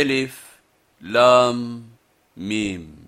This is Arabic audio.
ألف لام ميم.